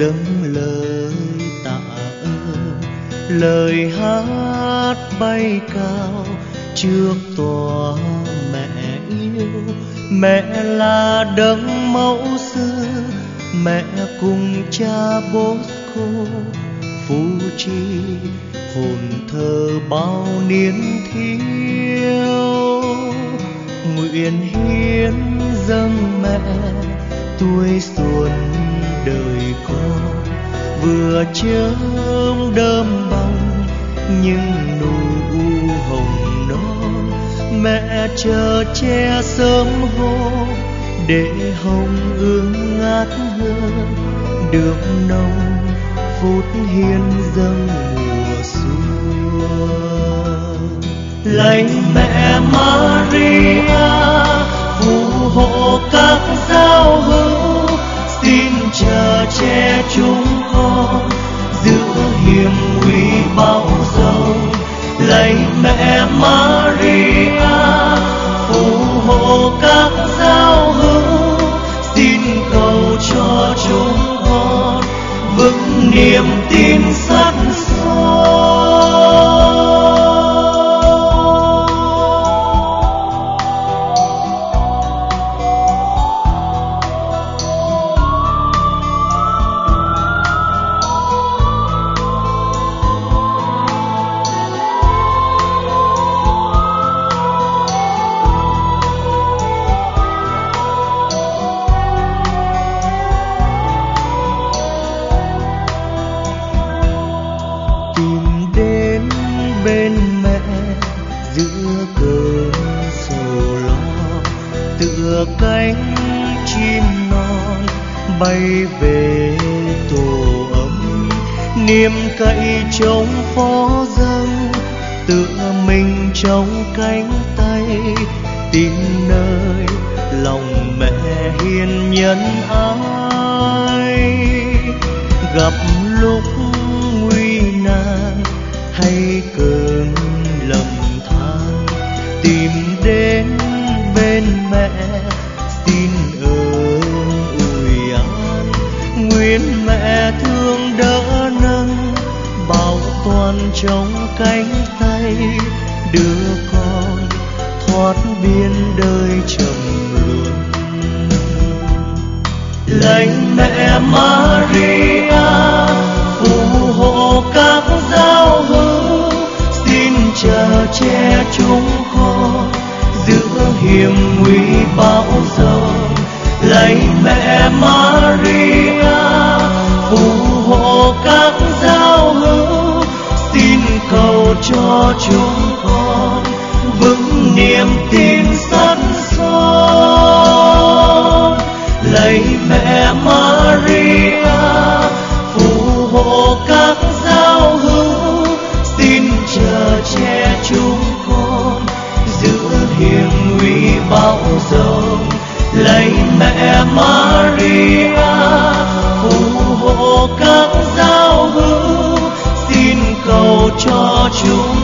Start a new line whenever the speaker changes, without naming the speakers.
dâng lời tạ ơn, lời hát bay cao trước tòa mẹ yêu. Mẹ là đấng mẫu sư, mẹ cùng cha bosco phù trì hồn thơ bao niên thiếu, nguyện hiến dâng mẹ tuổi xuân đời con vừa chớm đơm bông nhưng nụ u hồng non mẹ chờ che sớm hôm để hồng ương ngát hương được nồng phút hiến dâng mùa xuân. Lạy mẹ Maria, phù hộ các giáo hữu niềm tin cánh chim non bay về tổ ấm. Niềm cậy trong phó dâng tựa mình trong cánh tay, tìm nơi lòng mẹ hiền nhân. Trong cánh tay, đưa con thoát biên đời trầm luân lạy mẹ Maria, phù hộ các giáo hữu, xin chờ che chúng con giữa hiểm nguy bao tin sắt son lạy mẹ Maria, phù hộ các giao hữu. Xin chờ che chúng con, giữ hiểm nguy bao rồng. Lạy mẹ Maria, phù hộ các giao hữu. Xin cầu cho chúng